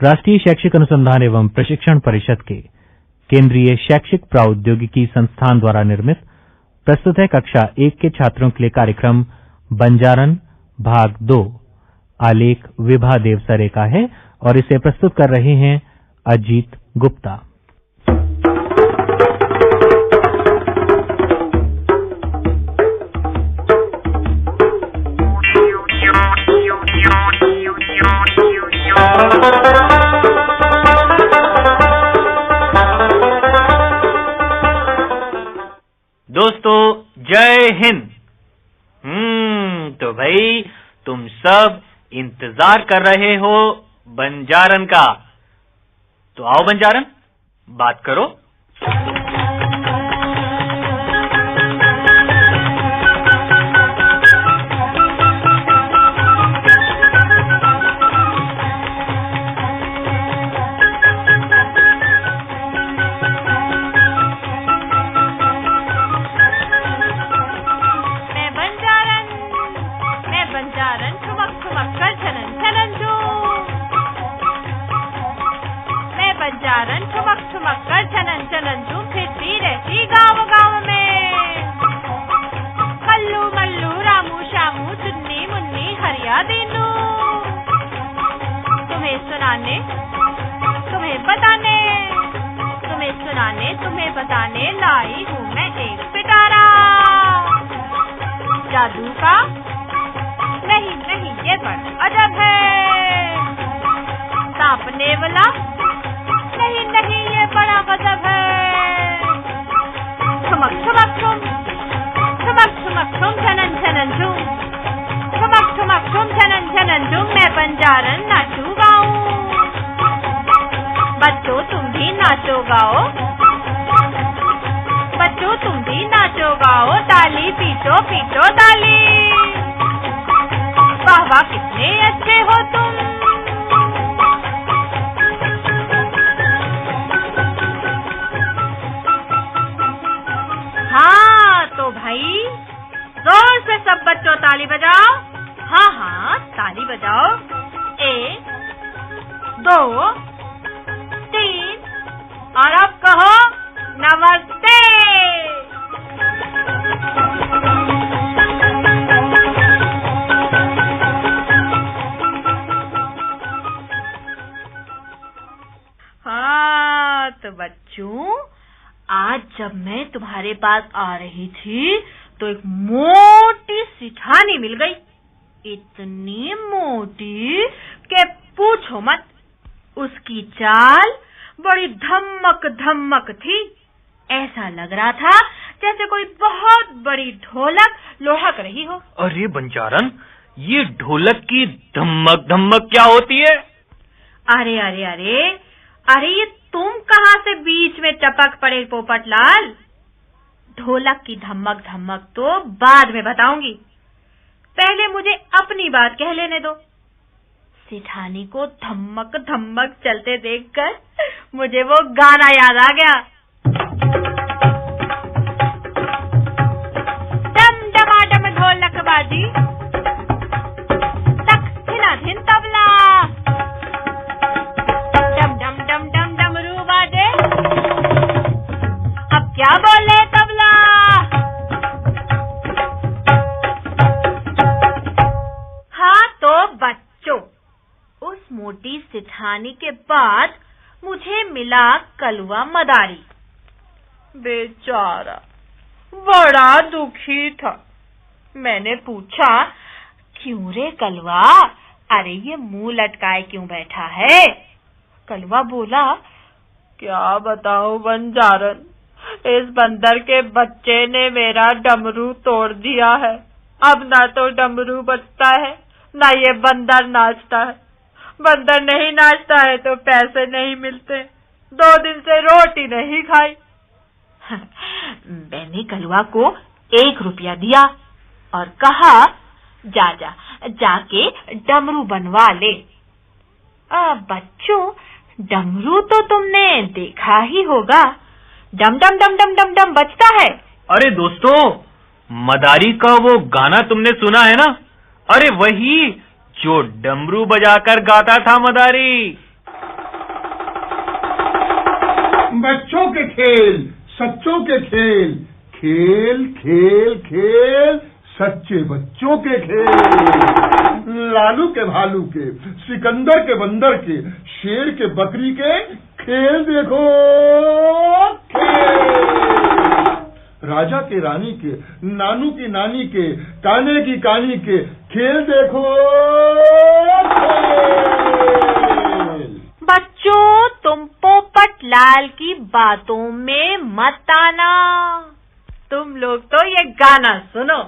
राष्ट्रीय शैक्षिक अनुसंधान एवं प्रशिक्षण परिषद के केंद्रीय शैक्षिक प्रौद्योगिकी संस्थान द्वारा निर्मित प्रस्तुत है कक्षा एक के छात्रों के लिए कार्यक्रम बंजारन, भाग दो। आलेख विभा देव सरे का है और इसे प्रस्तुत कर रहे हैं अजीत गुप्ता। सब इंतज़ार कर रहे हो बंजारन का। तो आओ बंजारन बात करो। बताने लाई हूँ मैं एक पिटारा। जादू का? नहीं नहीं, ये बड़ा अजब है। सांपने वाला नहीं नहीं, ये बड़ा गजब है। हाँ तो बच्चों आज जब मैं तुम्हारे पास आ रही थी तो एक मोटी सिठानी मिल गई। इतनी मोटी कि पूछो मत उसकी चाल बड़ी धमक धमक थी। ऐसा लग रहा था जैसे कोई बहुत बड़ी ढोलक लोहक रही हो। अरे बंजारन ये ढोलक की धमक धमक क्या होती है? अरे अरे अरे अरे ये तुम कहाँ से बीच में टपक पड़े पोपट लाल ढोलक की धमक धमक तो बाद में बताऊँगी। पहले मुझे अपनी बात कह लेने दो। सिठानी को धमक धमक चलते देखकर मुझे वो गाना याद आ गया। कलुआ मदारी। बेचारा, बड़ा दुखी था। मैंने पूछा, क्यों रे कलवा अरे ये मुँह लटकाए क्यों बैठा है? कलवा बोला, क्या बताऊँ बंजारन, इस बंदर के बच्चे ने मेरा डमरू तोड़ दिया है। अब ना तो डमरू बचता है, ना ये बंदर नाचता है। बंदर नहीं नाचता है तो पैसे नहीं मिलते। दो दिन से रोटी नहीं खाई। मैंने कलुआ को एक रुपया दिया और कहा जा जा जाके डमरू बनवा ले। आ, बच्चों डमरू तो तुमने देखा ही होगा। डम डम डम डम डम डम बजता है। अरे दोस्तों मदारी का वो गाना तुमने सुना है ना? अरे वही जो डमरू बजाकर गाता था मदारी। बच्चों के खेल, सच्चों के खेल। खेल खेल खेल, सच्चे बच्चों के खेल। लालू के भालू के, सिकंदर के बंदर के, शेर के बकरी के खेल देखो। खेल। राजा के रानी के, नानू की नानी के, काने की कानी के खेल देखो। खेल। बच्चों, तुम पोपट लाल बातों में मत आना। तुम लोग तो ये गाना सुनो।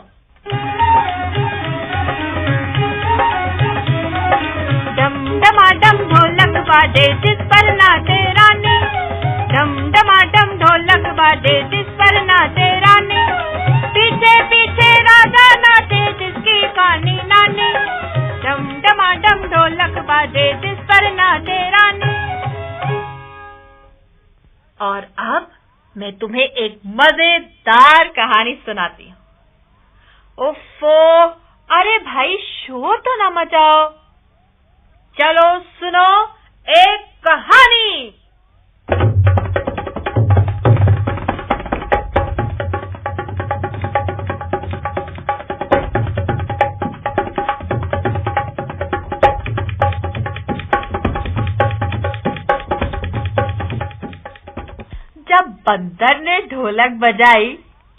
डम डमाडम ढोलक बाजे जिस पर नाचे रानी। डम डमाडम ढोलक बाजे जिस पर नाचे रानी। पीछे पीछे राजा नाचे जिसकी कानी नानी। डम डमाडम ढोलक बाजे जिस पर नाचे रानी। और अब मैं तुम्हें एक मज़ेदार कहानी सुनाती हूँ। ओफो, अरे भाई, शोर तो ना मचाओ। चलो सुनो एक कहानी। बंदर ने ढोलक बजाई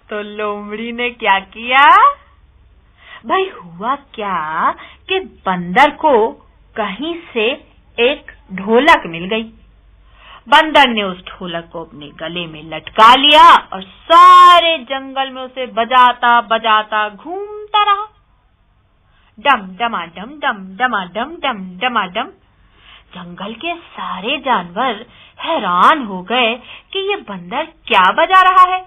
तो लोमड़ी ने क्या किया? भाई, हुआ क्या कि बंदर को कहीं से एक ढोलक मिल गई। बंदर ने उस ढोलक को अपने गले में लटका लिया और सारे जंगल में उसे बजाता बजाता, घूमता रहा। डम, डमा, डम डम, डमा, डम डम, डमा, डम। जंगल के सारे जानवर हैरान हो गए कि ये बंदर क्या बजा रहा है।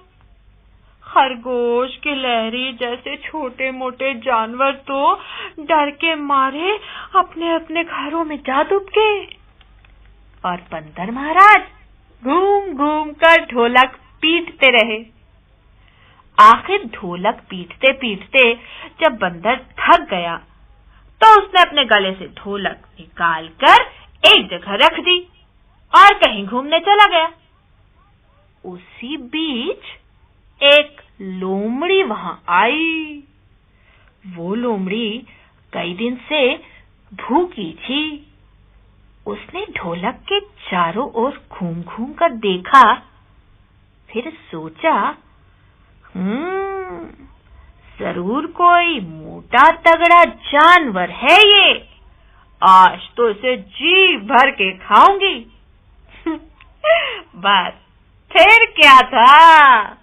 खरगोश गिलहरी जैसे छोटे मोटे जानवर तो डर के मारे अपने अपने घरों में जा डूब गए। और बंदर महाराज घूम घूम कर ढोलक पीटते रहे। आखिर ढोलक पीटते पीटते जब बंदर थक गया तो उसने अपने गले से ढोलक निकाल कर एक जगह रख दी और कहीं घूमने चला गया। उसी बीच एक लोमड़ी वहाँ आई। वो लोमड़ी कई दिन से भूखी थी। उसने ढोलक के चारों ओर घूम घूम कर देखा, फिर सोचा हम्म ज़रूर कोई मोटा तगड़ा जानवर है ये। आज तो इसे जी भर के खाऊँगी। बस फिर क्या था?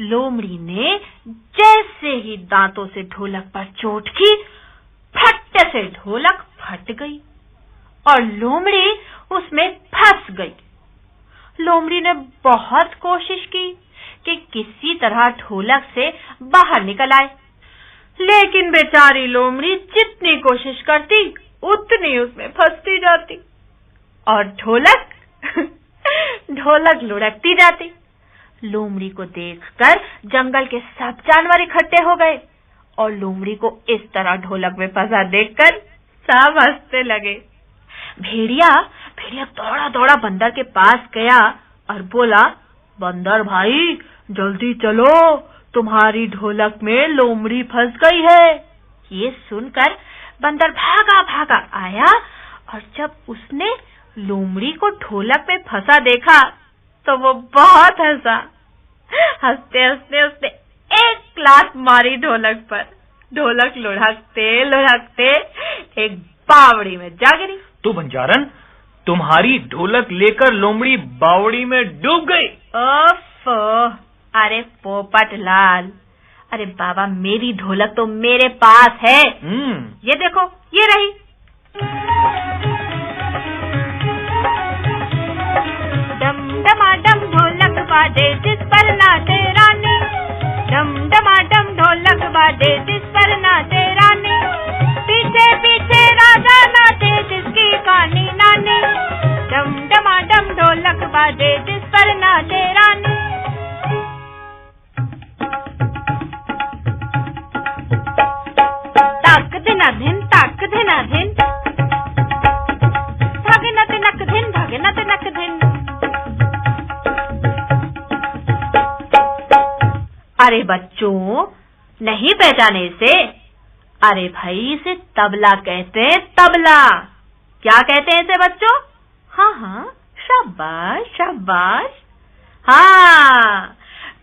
लोमड़ी ने जैसे ही दांतों से ढोलक पर चोट की, फट से ढोलक फट गई और लोमड़ी उसमें फंस गई। लोमड़ी ने बहुत कोशिश की कि किसी तरह ढोलक से बाहर निकल आए, लेकिन बेचारी लोमड़ी जितनी कोशिश करती उतनी उसमें फंसती जाती। और ढोलक ढोलक लुढ़कती जाती। लोमड़ी को देखकर जंगल के सब जानवर इकट्ठे हो गए और लोमड़ी को इस तरह ढोलक में फंसा देखकर सब हँसते लगे। भेड़िया भेड़िया दौड़ा दौड़ा बंदर के पास गया और बोला, बंदर भाई, जल्दी चलो, तुम्हारी ढोलक में लोमड़ी फंस गई है। ये सुनकर बंदर भागा भागा आया और जब उसने लोमड़ी को ढोलक में फंसा देखा तो वो बहुत हंसा। हँसते हँसते उसने एक लात मारी ढोलक पर। ढोलक लुढ़कते लुढ़कते एक बावड़ी में जा गिरी। तो बंजारन तुम्हारी ढोलक लेकर लोमड़ी बावड़ी में डूब गई। ओफो अरे पोपट लाल अरे बाबा मेरी ढोलक तो मेरे पास है। हम्म। ये देखो ये रही। डम डमाडम ढोलक बाजे जिस पर नाचे अरे बच्चों, नहीं पहचाने इसे। अरे भाई, इसे तबला कहते हैं, तबला। क्या कहते हैं इसे बच्चों? हाँ हाँ शाबाश शाबाश। हाँ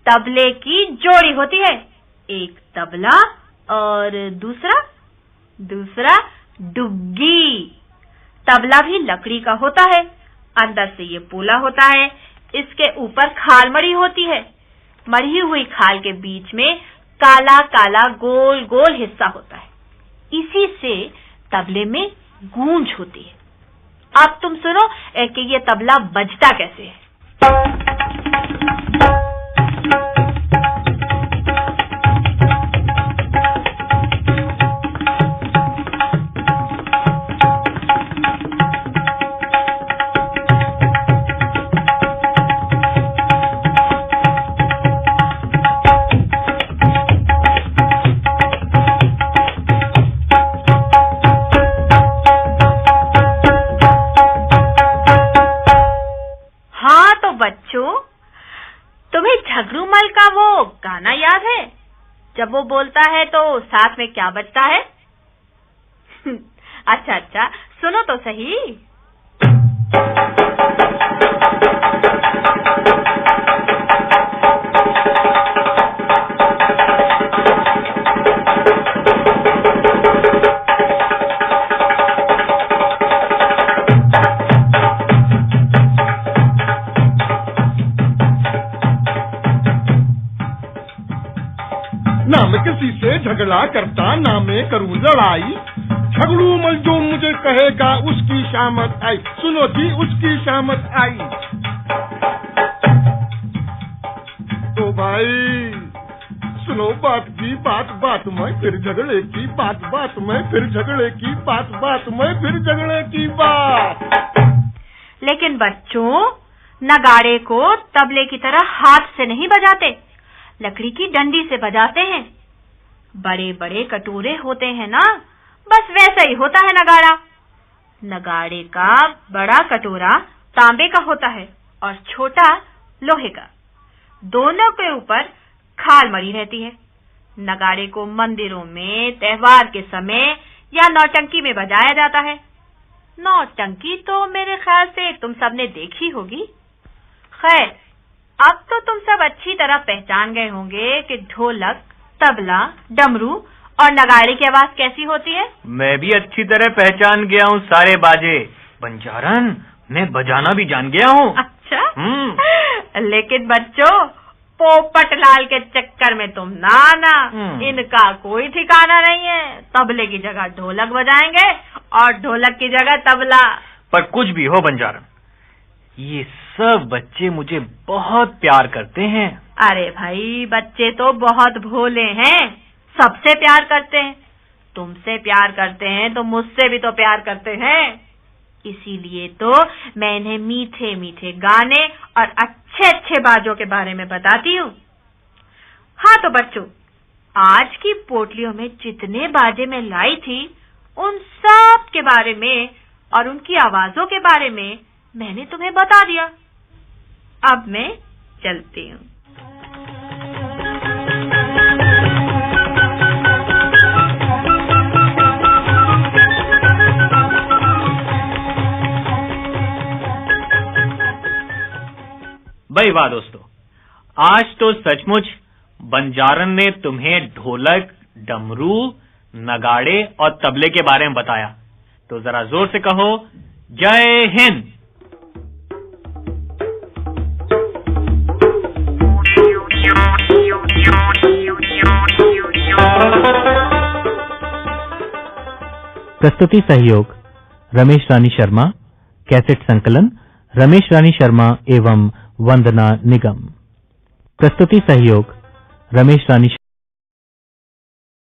तबले की जोड़ी होती है। एक तबला और दूसरा दूसरा डुग्गी तबला भी लकड़ी का होता है। अंदर से ये पोला होता है। इसके ऊपर खाल मड़ी होती है। मढ़ी हुई खाल के बीच में काला काला गोल गोल हिस्सा होता है। इसी से तबले में गूंज होती है। अब तुम सुनो कि ये तबला बजता कैसे हाँ? जब वो बोलता है तो साथ में क्या बजता है? अच्छा अच्छा सुनो तो सही। झगड़ा करता ना मैं करूँ लड़ाई। झगड़ू मल जो मुझे कहेगा, उसकी शामत आई। सुनो जी, उसकी शामत आई। तो भाई, सुनो बात की बात बात में फिर झगड़े की बात बात में फिर झगड़े की बात बात में फिर झगड़े की बात। लेकिन बच्चों, नगाड़े को तबले की तरह हाथ से नहीं बजाते। लकड़ी की डंडी से बजाते हैं। बड़े बड़े कटोरे होते हैं ना, बस वैसा ही होता है नगाड़ा। नगाड़े का बड़ा कटोरा तांबे का होता है और छोटा लोहे का। दोनों के ऊपर खाल मड़ी रहती है। नगाड़े को मंदिरों में, त्योहार के समय या नौटंकी में बजाया जाता है। नौटंकी तो मेरे ख्याल से तुम सबने देखी होगी। खैर, अब तो तुम सब अच्छी तरह पहचान गए होंगे कि ढोलक तबला डमरू और नगाड़े की आवाज़ कैसी होती है? मैं भी अच्छी तरह पहचान गया हूँ सारे बाजे। बंजारन मैं बजाना भी जान गया हूँ। अच्छा? हम्म। लेकिन बच्चों पोपट लाल के चक्कर में तुम ना आना हम्म। इनका कोई ठिकाना नहीं है। तबले की जगह ढोलक बजाएँगे और ढोलक की जगह तबला। पर कुछ भी हो बंजारन ये सब बच्चे मुझे बहुत प्यार करते हैं। अरे भाई, बच्चे तो बहुत भोले हैं। सबसे प्यार करते हैं। तुमसे प्यार करते हैं तो मुझसे भी तो प्यार करते हैं। इसीलिए तो मैं इन्हें मीठे मीठे गाने और अच्छे अच्छे बाजों के बारे में बताती हूँ। हाँ तो बच्चों, आज की पोटलियों में जितने बाजे मैं लाई थी, उन सब के बारे में और उनकी आवाजों के बारे में मैंने तुम्हें बता दिया। अब मैं चलती हूँ। भाई वाह दोस्तों। आज तो सचमुच बंजारन ने तुम्हें ढोलक, डमरू, नगाड़े और तबले के बारे में बताया। तो जरा ज़ोर से कहो, जय हिंद। प्रस्तुति सहयोग, रमेश रानी शर्मा, कैसेट संकलन, रमेश रानी शर्मा एवं वंदना निगम। प्रस्तुति सहयोग रमेश रानी